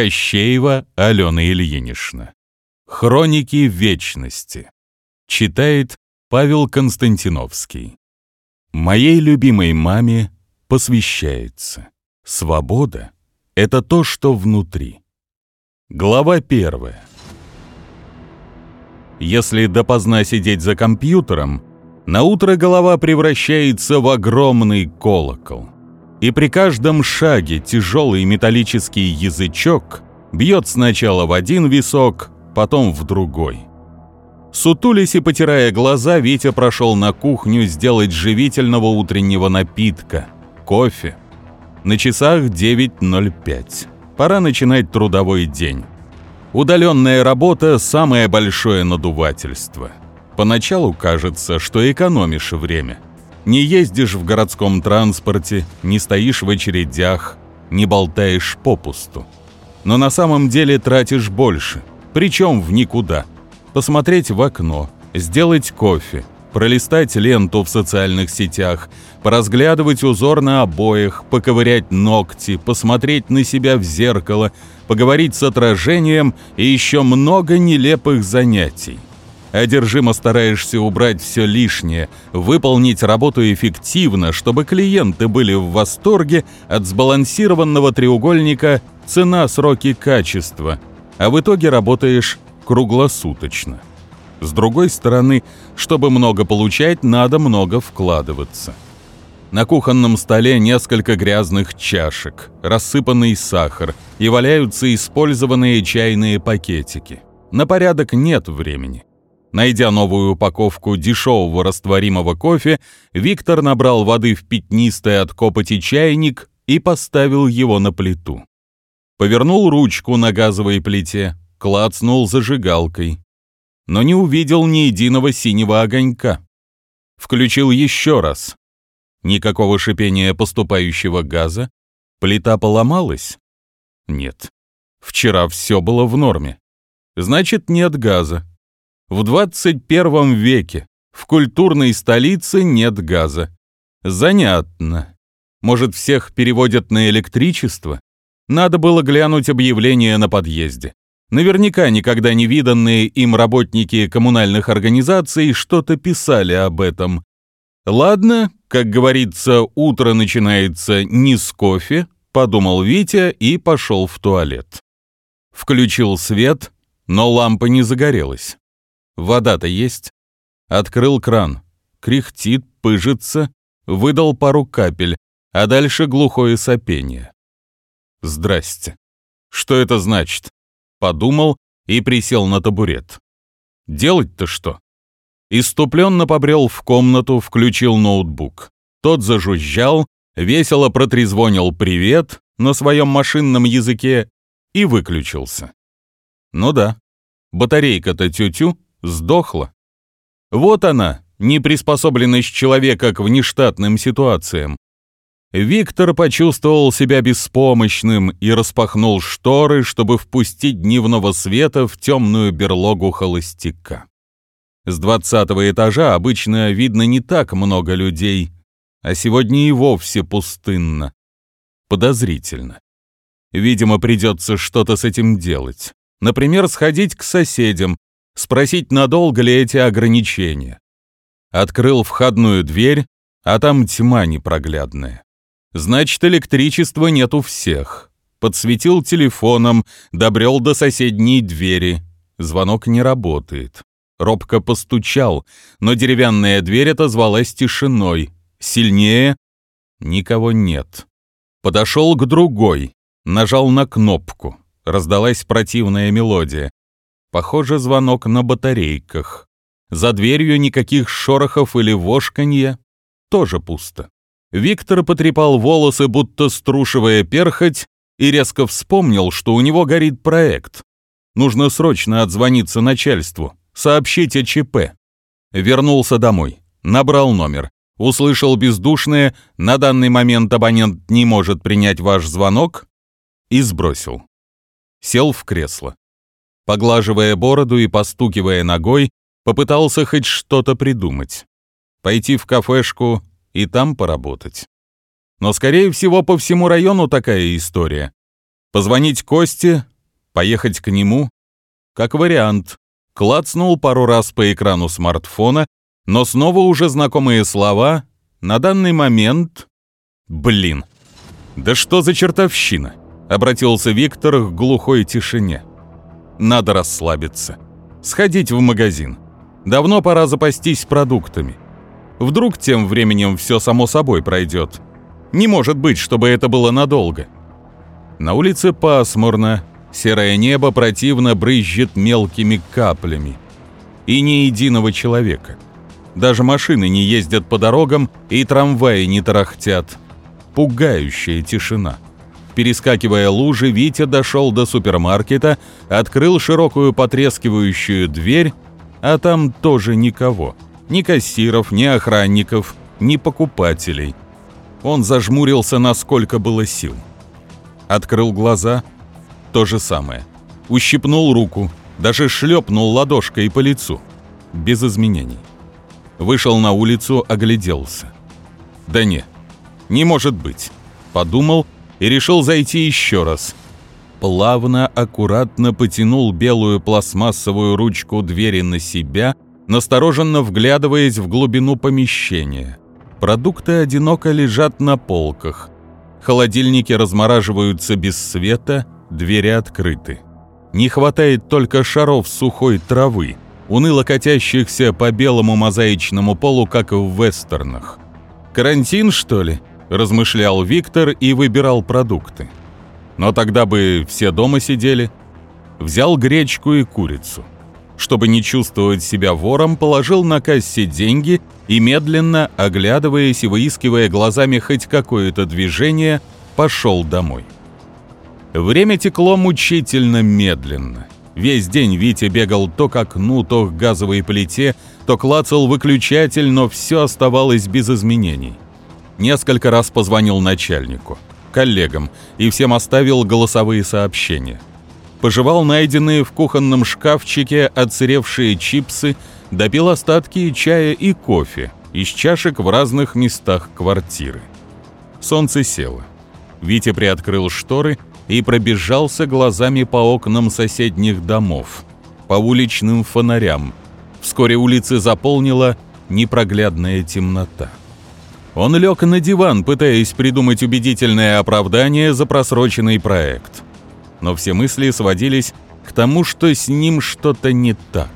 Кощеева Алена Ильинична. Хроники вечности. Читает Павел Константиновский. Моей любимой маме посвящается. Свобода — это то, что внутри. Глава первая. Если допоздна сидеть за компьютером, на утро голова превращается в огромный колокол. И при каждом шаге тяжелый металлический язычок бьет сначала в один висок, потом в другой. Сутулись и потирая глаза, Витя прошел на кухню сделать живительного утреннего напитка – кофе. На часах 9.05. Пора начинать трудовой день. Удаленная работа – самое большое надувательство. Поначалу кажется, что экономишь время. Не ездишь в городском транспорте, не стоишь в очередях, не болтаешь попусту. Но на самом деле тратишь больше, причем в никуда. Посмотреть в окно, сделать кофе, пролистать ленту в социальных сетях, поразглядывать узор на обоях, поковырять ногти, посмотреть на себя в зеркало, поговорить с отражением и еще много нелепых занятий. Одержимо стараешься убрать все лишнее, выполнить работу эффективно, чтобы клиенты были в восторге от сбалансированного треугольника «цена, сроки, качество», а в итоге работаешь круглосуточно. С другой стороны, чтобы много получать, надо много вкладываться. На кухонном столе несколько грязных чашек, рассыпанный сахар и валяются использованные чайные пакетики. На порядок нет времени. Найдя новую упаковку дешевого растворимого кофе, Виктор набрал воды в пятнистый от копоти чайник и поставил его на плиту. Повернул ручку на газовой плите, клацнул зажигалкой, но не увидел ни единого синего огонька. Включил еще раз. Никакого шипения поступающего газа. Плита поломалась? Нет. Вчера все было в норме. Значит, нет газа. В 21 веке в культурной столице нет газа. Занятно. Может, всех переводят на электричество? Надо было глянуть объявление на подъезде. Наверняка никогда не виданные им работники коммунальных организаций что-то писали об этом. Ладно, как говорится, утро начинается не с кофе, подумал Витя и пошел в туалет. Включил свет, но лампа не загорелась. Вода-то есть. Открыл кран. Кряхтит, пыжится, выдал пару капель, а дальше глухое сопение. Здрасте. Что это значит? подумал и присел на табурет. Делать-то что? Иступленно побрел в комнату, включил ноутбук. Тот зажужжал, весело протрезвонил «Привет» на своем машинном языке и выключился. Ну да, батарейка-то тю-тю сдохла. Вот она, неприспособленность человека к внештатным ситуациям. Виктор почувствовал себя беспомощным и распахнул шторы, чтобы впустить дневного света в темную берлогу холостяка. С двадцатого этажа обычно видно не так много людей, а сегодня и вовсе пустынно. Подозрительно. Видимо, придется что-то с этим делать. Например, сходить к соседям, спросить, надолго ли эти ограничения. Открыл входную дверь, а там тьма непроглядная. Значит, электричества нет у всех. Подсветил телефоном, добрел до соседней двери. Звонок не работает. Робко постучал, но деревянная дверь отозвалась тишиной. Сильнее — никого нет. Подошел к другой, нажал на кнопку. Раздалась противная мелодия. Похоже, звонок на батарейках. За дверью никаких шорохов или вошканья. Тоже пусто. Виктор потрепал волосы, будто струшивая перхоть, и резко вспомнил, что у него горит проект. Нужно срочно отзвониться начальству, сообщить о ЧП. Вернулся домой, набрал номер, услышал бездушное «На данный момент абонент не может принять ваш звонок» и сбросил. Сел в кресло. Поглаживая бороду и постукивая ногой, попытался хоть что-то придумать. Пойти в кафешку, и там поработать. Но, скорее всего, по всему району такая история. Позвонить Косте, Поехать к нему? Как вариант. Клацнул пару раз по экрану смартфона, но снова уже знакомые слова. На данный момент... Блин. Да что за чертовщина? Обратился Виктор к глухой тишине. Надо расслабиться. Сходить в магазин. Давно пора запастись продуктами. Вдруг тем временем все само собой пройдет. Не может быть, чтобы это было надолго. На улице пасмурно, серое небо противно брызжет мелкими каплями. И ни единого человека. Даже машины не ездят по дорогам, и трамваи не тарахтят. Пугающая тишина. Перескакивая лужи, Витя дошел до супермаркета, открыл широкую потрескивающую дверь, а там тоже никого. Ни кассиров, ни охранников, ни покупателей. Он зажмурился, насколько было сил. Открыл глаза — то же самое. Ущипнул руку, даже шлепнул ладошкой по лицу. Без изменений. Вышел на улицу, огляделся. Да не, не может быть. Подумал и решил зайти еще раз. Плавно, аккуратно потянул белую пластмассовую ручку двери на себя, настороженно вглядываясь в глубину помещения. Продукты одиноко лежат на полках. Холодильники размораживаются без света, двери открыты. Не хватает только шаров сухой травы, уныло катящихся по белому мозаичному полу, как в вестернах. «Карантин, что ли?» – размышлял Виктор и выбирал продукты. Но тогда бы все дома сидели. Взял гречку и курицу чтобы не чувствовать себя вором, положил на кассе деньги и медленно, оглядываясь и выискивая глазами хоть какое-то движение, пошел домой. Время текло мучительно медленно. Весь день Витя бегал то к окну, то к газовой плите, то клацал выключатель, но все оставалось без изменений. Несколько раз позвонил начальнику, коллегам и всем оставил голосовые сообщения пожевал найденные в кухонном шкафчике отсыревшие чипсы, допил остатки чая и кофе из чашек в разных местах квартиры. Солнце село. Витя приоткрыл шторы и пробежался глазами по окнам соседних домов, по уличным фонарям. Вскоре улицы заполнила непроглядная темнота. Он лег на диван, пытаясь придумать убедительное оправдание за просроченный проект – но все мысли сводились к тому, что с ним что-то не так.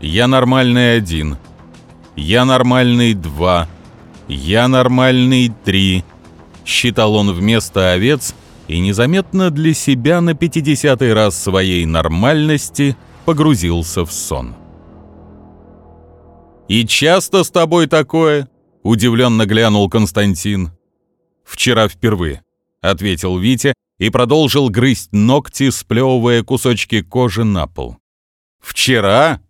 «Я нормальный один», «Я нормальный два», «Я нормальный три», считал он вместо овец и незаметно для себя на пятидесятый раз своей нормальности погрузился в сон. «И часто с тобой такое?» — удивленно глянул Константин. «Вчера впервые», — ответил Витя и продолжил грызть ногти, сплевывая кусочки кожи на пол. «Вчера?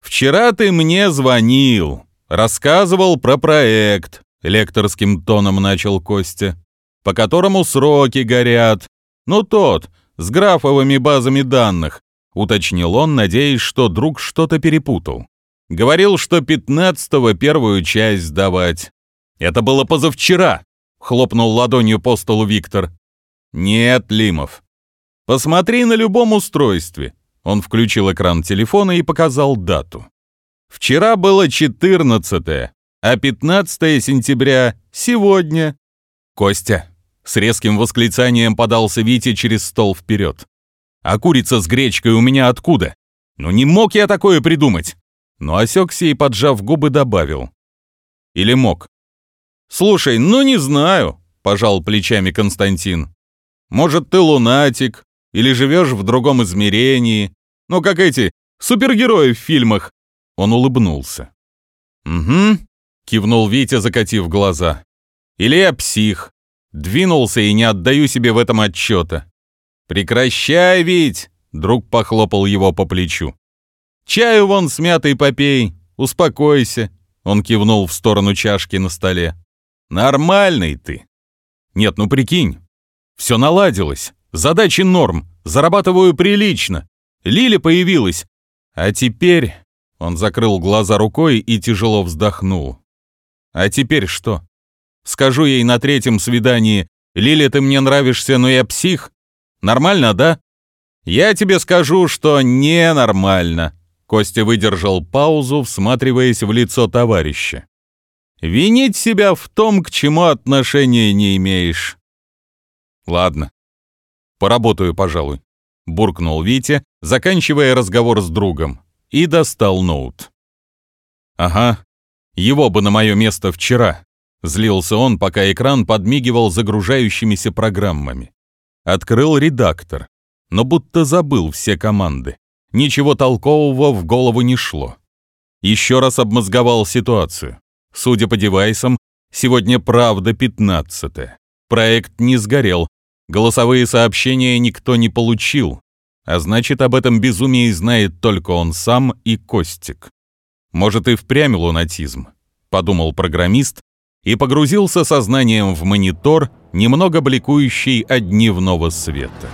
Вчера ты мне звонил, рассказывал про проект», — лекторским тоном начал Костя, «по которому сроки горят. Ну тот, с графовыми базами данных», — уточнил он, надеясь, что друг что-то перепутал. Говорил, что пятнадцатого первую часть сдавать. «Это было позавчера», — хлопнул ладонью по столу Виктор. «Нет, Лимов. Посмотри на любом устройстве». Он включил экран телефона и показал дату. Вчера было 14 а 15 сентября сегодня. Костя с резким восклицанием подался Витя через стол вперед. А курица с гречкой у меня откуда? Ну не мог я такое придумать. Но осекся и, поджав губы, добавил. Или мог? Слушай, ну не знаю, пожал плечами Константин. Может, ты лунатик или живешь в другом измерении, ну, как эти супергерои в фильмах». Он улыбнулся. «Угу», — кивнул Витя, закатив глаза. «Или я псих. Двинулся и не отдаю себе в этом отчета». «Прекращай, Вить!» — друг похлопал его по плечу. «Чаю вон с мятой попей, успокойся», — он кивнул в сторону чашки на столе. «Нормальный ты». «Нет, ну прикинь, все наладилось. Задачи норм. Зарабатываю прилично. Лиля появилась. А теперь... Он закрыл глаза рукой и тяжело вздохнул. А теперь что? Скажу ей на третьем свидании, «Лиля, ты мне нравишься, но я псих». Нормально, да? Я тебе скажу, что ненормально. Костя выдержал паузу, всматриваясь в лицо товарища. Винить себя в том, к чему отношения не имеешь. Ладно, поработаю, пожалуй, буркнул Витя, заканчивая разговор с другом, и достал ноут. Ага, его бы на мое место вчера, злился он, пока экран подмигивал загружающимися программами. Открыл редактор, но будто забыл все команды. Ничего толкового в голову не шло. Еще раз обмозговал ситуацию. Судя по девайсам, сегодня правда 15 -е. Проект не сгорел, голосовые сообщения никто не получил, а значит, об этом безумии знает только он сам и Костик. Может, и впрямь лунатизм, подумал программист и погрузился сознанием в монитор, немного бликующий от дневного света.